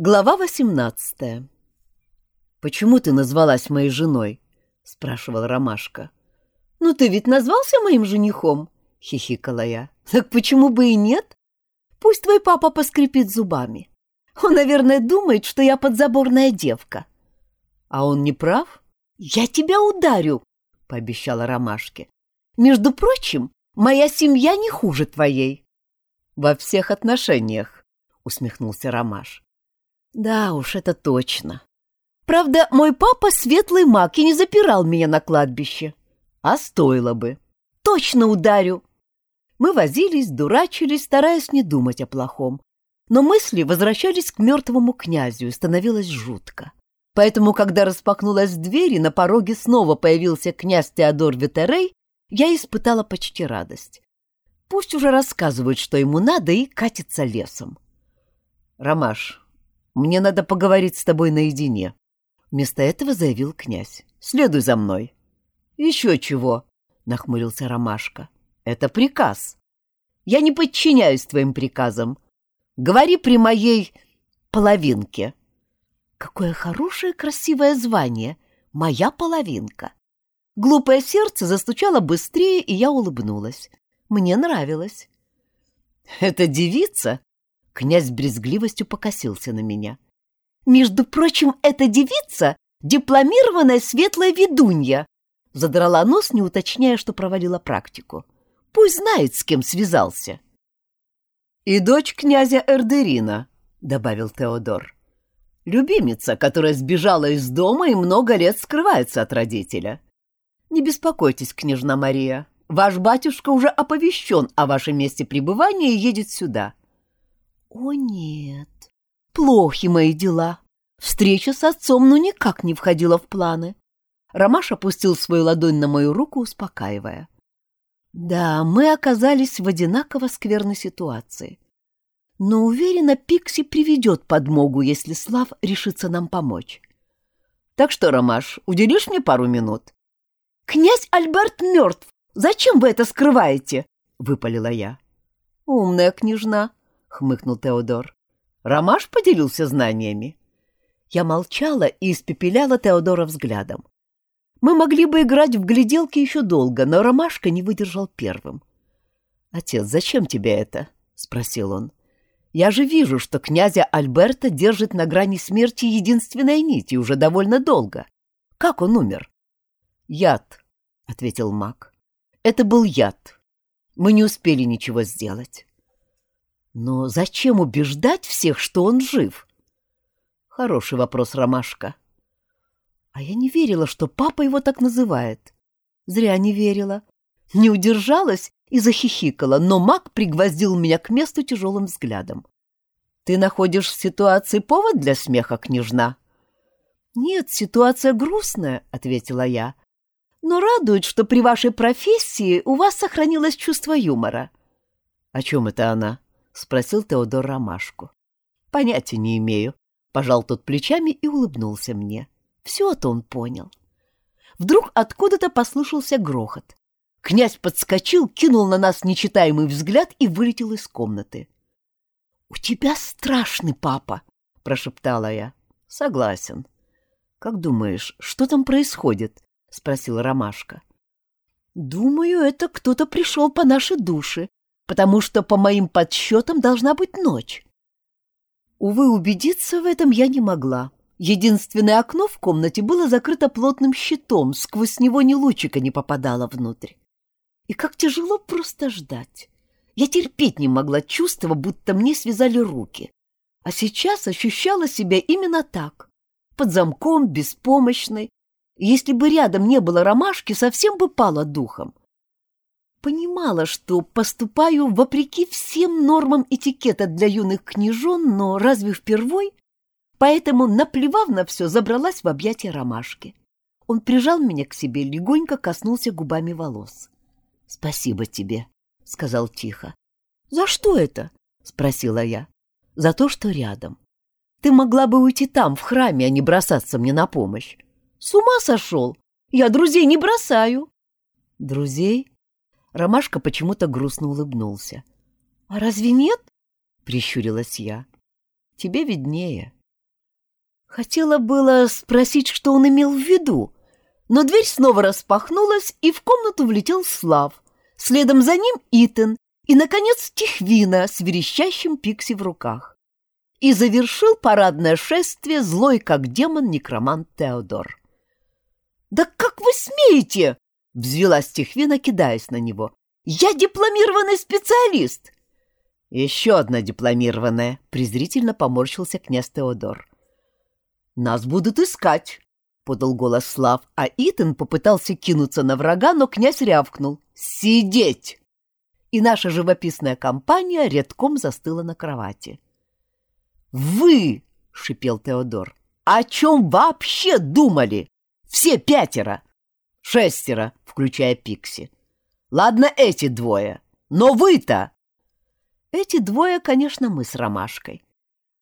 Глава восемнадцатая. «Почему ты назвалась моей женой?» — спрашивал Ромашка. «Ну ты ведь назвался моим женихом?» — хихикала я. «Так почему бы и нет? Пусть твой папа поскрипит зубами. Он, наверное, думает, что я подзаборная девка». «А он не прав?» «Я тебя ударю», — пообещала Ромашке. «Между прочим, моя семья не хуже твоей». «Во всех отношениях», — усмехнулся Ромаш. Да уж, это точно. Правда, мой папа светлый маг и не запирал меня на кладбище. А стоило бы. Точно ударю. Мы возились, дурачились, стараясь не думать о плохом. Но мысли возвращались к мертвому князю, и становилось жутко. Поэтому, когда распахнулась дверь и на пороге снова появился князь Теодор Ветерей, я испытала почти радость. Пусть уже рассказывают, что ему надо, и катится лесом. «Ромаш, мне надо поговорить с тобой наедине. Вместо этого заявил князь. Следуй за мной. Еще чего? Нахмурился Ромашка. Это приказ. Я не подчиняюсь твоим приказам. Говори при моей половинке. Какое хорошее красивое звание. Моя половинка. Глупое сердце застучало быстрее, и я улыбнулась. Мне нравилось. «Эта девица Князь брезгливостью покосился на меня. «Между прочим, эта девица — дипломированная светлая ведунья!» Задрала нос, не уточняя, что провалила практику. «Пусть знает, с кем связался!» «И дочь князя Эрдерина», — добавил Теодор. «Любимица, которая сбежала из дома и много лет скрывается от родителя. Не беспокойтесь, княжна Мария, ваш батюшка уже оповещен о вашем месте пребывания и едет сюда. О нет, плохи мои дела. Встреча с отцом ну никак не входила в планы. Ромаш опустил свою ладонь на мою руку, успокаивая. Да, мы оказались в одинаково скверной ситуации. Но уверена, Пикси приведет подмогу, если Слав решится нам помочь. Так что, Ромаш, уделишь мне пару минут? Князь Альберт мертв. Зачем вы это скрываете? Выпалила я. Умная княжна, — хмыкнул Теодор. «Ромаш поделился знаниями?» Я молчала и испепеляла Теодора взглядом. Мы могли бы играть в гляделки еще долго, но Ромашка не выдержал первым. «Отец, зачем тебе это?» — спросил он. «Я же вижу, что князя Альберта держит на грани смерти единственной нити уже довольно долго. Как он умер?» «Яд», — ответил маг. «Это был яд. Мы не успели ничего сделать». Но зачем убеждать всех, что он жив? Хороший вопрос, Ромашка. А я не верила, что папа его так называет. Зря не верила. Не удержалась и захихикала, но маг пригвоздил меня к месту тяжелым взглядом. «Ты находишь в ситуации повод для смеха, княжна?» «Нет, ситуация грустная», — ответила я. «Но радует, что при вашей профессии у вас сохранилось чувство юмора». «О чем это она?» — спросил Теодор Ромашку. «Понятия не имею», — пожал тот плечами и улыбнулся мне. Все-то он понял. Вдруг откуда-то послышался грохот. Князь подскочил, кинул на нас нечитаемый взгляд и вылетел из комнаты. — У тебя страшный папа, — прошептала я. — Согласен. — Как думаешь, что там происходит? — спросил Ромашка. — Думаю, это кто-то пришел по нашей душе, потому что, по моим подсчетам, должна быть ночь. Увы, убедиться в этом я не могла. Единственное окно в комнате было закрыто плотным щитом, сквозь него ни лучика не попадало внутрь. И как тяжело просто ждать. Я терпеть не могла чувства, будто мне связали руки. А сейчас ощущала себя именно так. Под замком, беспомощной. если бы рядом не было ромашки, совсем бы пала духом. Понимала, что поступаю вопреки всем нормам этикета для юных княжон, но разве впервой? Поэтому, наплевав на все, забралась в объятия ромашки. Он прижал меня к себе, легонько коснулся губами волос. — Спасибо тебе, — сказал тихо. — За что это? — спросила я. — За то, что рядом. Ты могла бы уйти там, в храме, а не бросаться мне на помощь. С ума сошел! Я друзей не бросаю. — Друзей? Ромашка почему-то грустно улыбнулся. «А разве нет?» — прищурилась я. «Тебе виднее. Хотела было спросить, что он имел в виду, но дверь снова распахнулась, и в комнату влетел Слав. Следом за ним Итан и, наконец, Тихвина с верещащим Пикси в руках. И завершил парадное шествие злой, как демон, некромант Теодор. «Да как вы смеете?» — взвелась Тихвина, кидаясь на него. «Я дипломированный специалист!» «Еще одна дипломированная», — презрительно поморщился князь Теодор. «Нас будут искать», — подал голос Слав, а Итан попытался кинуться на врага, но князь рявкнул. «Сидеть!» И наша живописная компания редком застыла на кровати. «Вы!» — шипел Теодор. «О чем вообще думали? Все пятеро!» «Шестеро, включая Пикси. Ладно, эти двое. Но вы-то...» Эти двое, конечно, мы с Ромашкой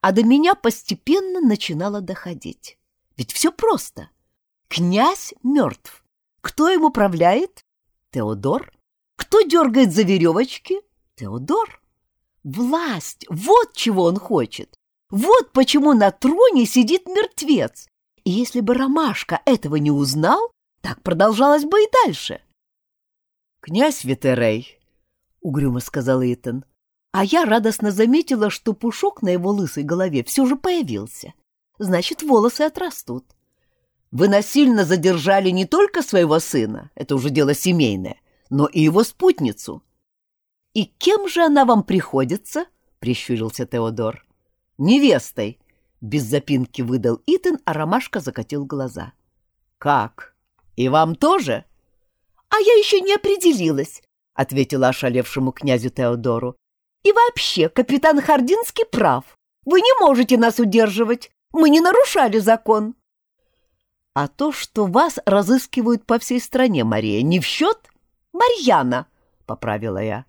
а до меня постепенно начинало доходить. Ведь все просто. Князь мертв. Кто им управляет? Теодор. Кто дергает за веревочки? Теодор. Власть. Вот чего он хочет. Вот почему на троне сидит мертвец. И если бы Ромашка этого не узнал, так продолжалось бы и дальше. «Князь Ветерей», — угрюмо сказал Итан, а я радостно заметила, что пушок на его лысой голове все же появился. Значит, волосы отрастут. Вы насильно задержали не только своего сына, это уже дело семейное, но и его спутницу. И кем же она вам приходится? прищурился Теодор. Невестой, без запинки выдал Итан, а Ромашка закатил глаза. Как? И вам тоже? А я еще не определилась, ответила ошалевшему князю Теодору. И вообще, капитан Хардинский прав. Вы не можете нас удерживать. Мы не нарушали закон. А то, что вас разыскивают по всей стране, Мария, не в счет? Марьяна, — поправила я.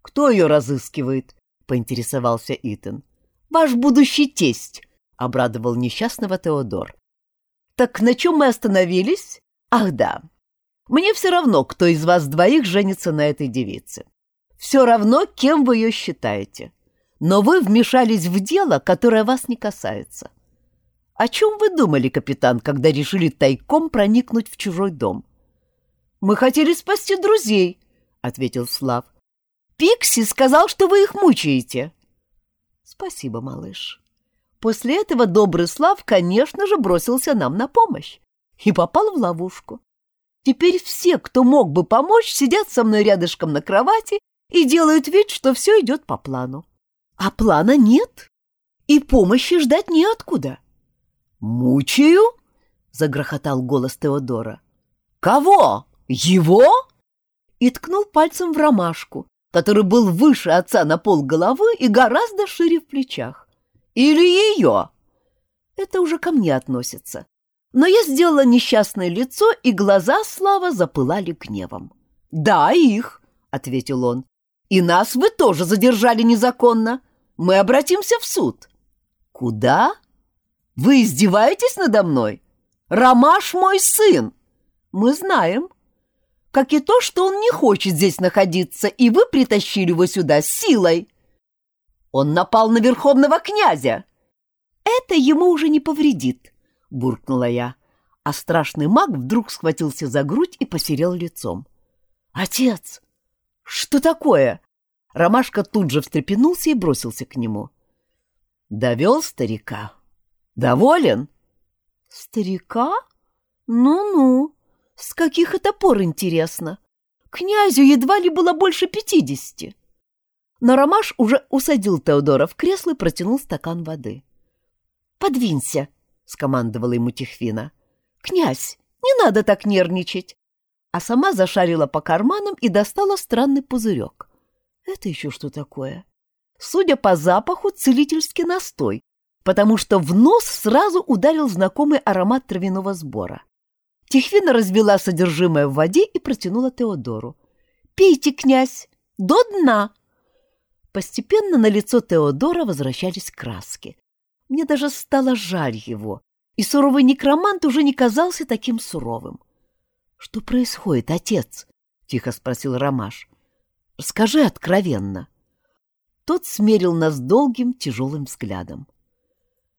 Кто ее разыскивает? — поинтересовался Итан. Ваш будущий тесть, — обрадовал несчастного Теодор. Так на чем мы остановились? Ах да, мне все равно, кто из вас двоих женится на этой девице. Все равно, кем вы ее считаете. Но вы вмешались в дело, которое вас не касается. О чем вы думали, капитан, когда решили тайком проникнуть в чужой дом? Мы хотели спасти друзей, ответил Слав. Пикси сказал, что вы их мучаете. Спасибо, малыш. После этого добрый Слав, конечно же, бросился нам на помощь и попал в ловушку. Теперь все, кто мог бы помочь, сидят со мной рядышком на кровати и делают вид, что все идет по плану. А плана нет, и помощи ждать неоткуда. «Мучаю?» — загрохотал голос Теодора. «Кого? Его?» И ткнул пальцем в ромашку, который был выше отца на пол головы и гораздо шире в плечах. «Или ее?» Это уже ко мне относится. Но я сделала несчастное лицо, и глаза Слава запылали гневом. «Да, их», — ответил он. И нас вы тоже задержали незаконно. Мы обратимся в суд. Куда? Вы издеваетесь надо мной? Ромаш мой сын. Мы знаем. Как и то, что он не хочет здесь находиться, и вы притащили его сюда силой. Он напал на верховного князя. Это ему уже не повредит, буркнула я. А страшный маг вдруг схватился за грудь и посерел лицом. Отец, «Что такое?» Ромашка тут же встрепенулся и бросился к нему. «Довел старика. Доволен?» «Старика? Ну-ну. С каких это пор, интересно? Князю едва ли было больше пятидесяти». Но Ромаш уже усадил Теодора в кресло и протянул стакан воды. «Подвинься», — скомандовала ему Тихвина. «Князь, не надо так нервничать а сама зашарила по карманам и достала странный пузырек. Это еще что такое? Судя по запаху, целительский настой, потому что в нос сразу ударил знакомый аромат травяного сбора. Тихвина развела содержимое в воде и протянула Теодору. «Пейте, князь, до дна!» Постепенно на лицо Теодора возвращались краски. Мне даже стало жаль его, и суровый некромант уже не казался таким суровым. «Что происходит, отец?» — тихо спросил Ромаш. «Скажи откровенно». Тот смерил нас долгим, тяжелым взглядом.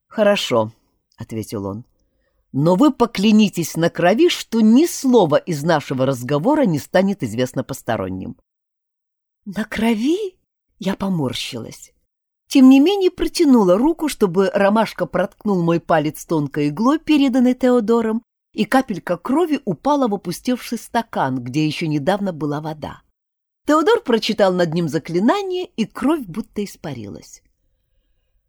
«Хорошо, — ответил он. «Но вы поклянитесь на крови, что ни слова из нашего разговора не станет известно посторонним». «На крови?» — я поморщилась. Тем не менее протянула руку, чтобы ромашка проткнул мой палец тонкой иглой, переданной Теодором, и капелька крови упала в опустевший стакан, где еще недавно была вода. Теодор прочитал над ним заклинание, и кровь будто испарилась.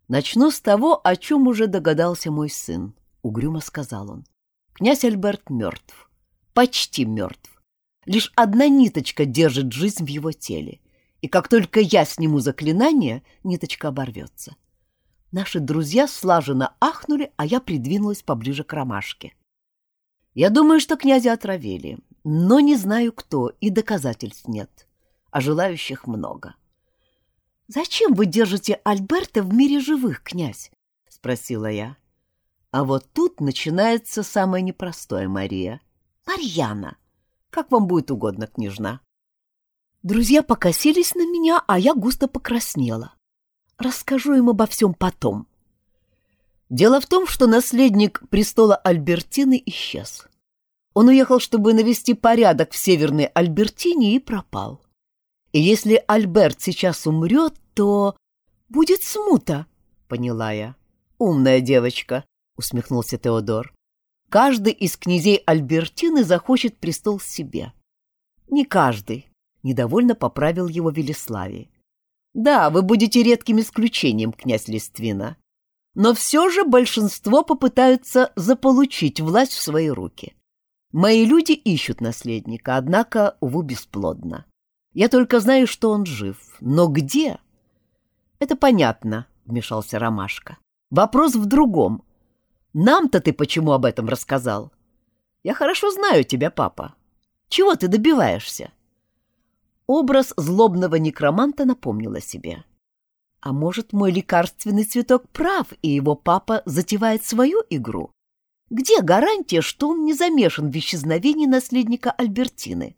«Начну с того, о чем уже догадался мой сын», — угрюмо сказал он. «Князь Альберт мертв. Почти мертв. Лишь одна ниточка держит жизнь в его теле, и как только я сниму заклинание, ниточка оборвется». Наши друзья слаженно ахнули, а я придвинулась поближе к ромашке. Я думаю, что князя отравили, но не знаю кто, и доказательств нет, а желающих много. — Зачем вы держите Альберта в мире живых, князь? — спросила я. А вот тут начинается самое непростое, Мария. Марьяна. Как вам будет угодно, княжна. Друзья покосились на меня, а я густо покраснела. Расскажу им обо всем потом. Дело в том, что наследник престола Альбертины исчез. Он уехал, чтобы навести порядок в Северной Альбертине и пропал. И если Альберт сейчас умрет, то... Будет смута, — поняла я. Умная девочка, — усмехнулся Теодор. Каждый из князей Альбертины захочет престол себе. Не каждый, — недовольно поправил его Велиславий. Да, вы будете редким исключением, князь Листвина но все же большинство попытаются заполучить власть в свои руки. Мои люди ищут наследника, однако, увы, бесплодно. Я только знаю, что он жив. Но где? Это понятно, — вмешался Ромашка. Вопрос в другом. Нам-то ты почему об этом рассказал? Я хорошо знаю тебя, папа. Чего ты добиваешься? Образ злобного некроманта напомнил о себе. А может, мой лекарственный цветок прав, и его папа затевает свою игру? Где гарантия, что он не замешан в исчезновении наследника Альбертины?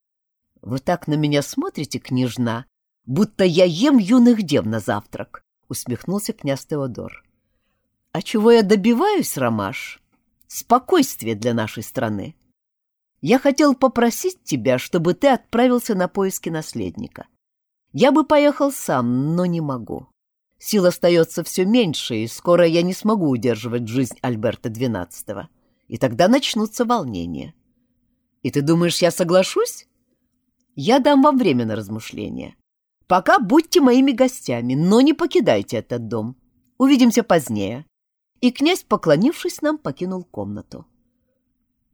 — Вы так на меня смотрите, княжна, будто я ем юных дев на завтрак, — усмехнулся князь Теодор. — А чего я добиваюсь, Ромаш? Спокойствие для нашей страны. Я хотел попросить тебя, чтобы ты отправился на поиски наследника. Я бы поехал сам, но не могу. Сил остается все меньше, и скоро я не смогу удерживать жизнь Альберта XII. И тогда начнутся волнения. И ты думаешь, я соглашусь? Я дам вам время на размышления. Пока будьте моими гостями, но не покидайте этот дом. Увидимся позднее. И князь, поклонившись нам, покинул комнату. —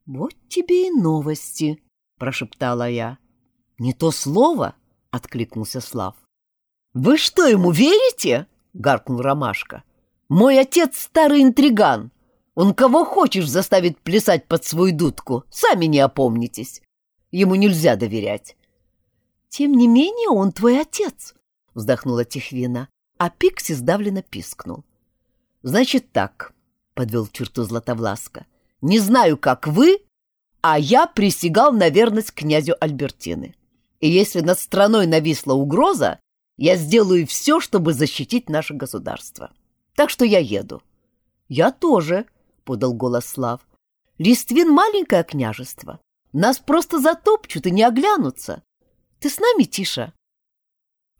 Вот тебе и новости, — прошептала я. — Не то слово, — откликнулся Слав. «Вы что, ему верите?» — гаркнул Ромашка. «Мой отец старый интриган. Он кого хочешь заставит плясать под свою дудку. Сами не опомнитесь. Ему нельзя доверять». «Тем не менее он твой отец», — вздохнула Тихвина, а Пикси сдавленно пискнул. «Значит так», — подвел черту Златовласка. «Не знаю, как вы, а я присягал на верность князю Альбертины. И если над страной нависла угроза, я сделаю все, чтобы защитить наше государство. Так что я еду. — Я тоже, — подал голос Слав. — Листвин — маленькое княжество. Нас просто затопчут и не оглянутся. Ты с нами, Тиша?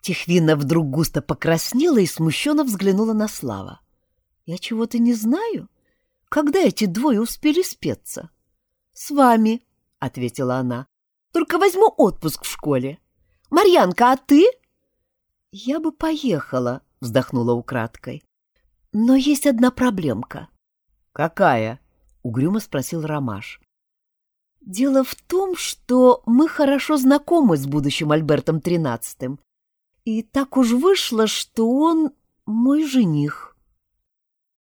Тихвина вдруг густо покраснела и смущенно взглянула на Слава. — Я чего-то не знаю. Когда эти двое успели спеться? — С вами, — ответила она. Только возьму отпуск в школе. Марьянка, а ты? Я бы поехала, вздохнула украдкой. Но есть одна проблемка. Какая? угрюмо спросил Ромаш. Дело в том, что мы хорошо знакомы с будущим Альбертом XIII. И так уж вышло, что он мой жених.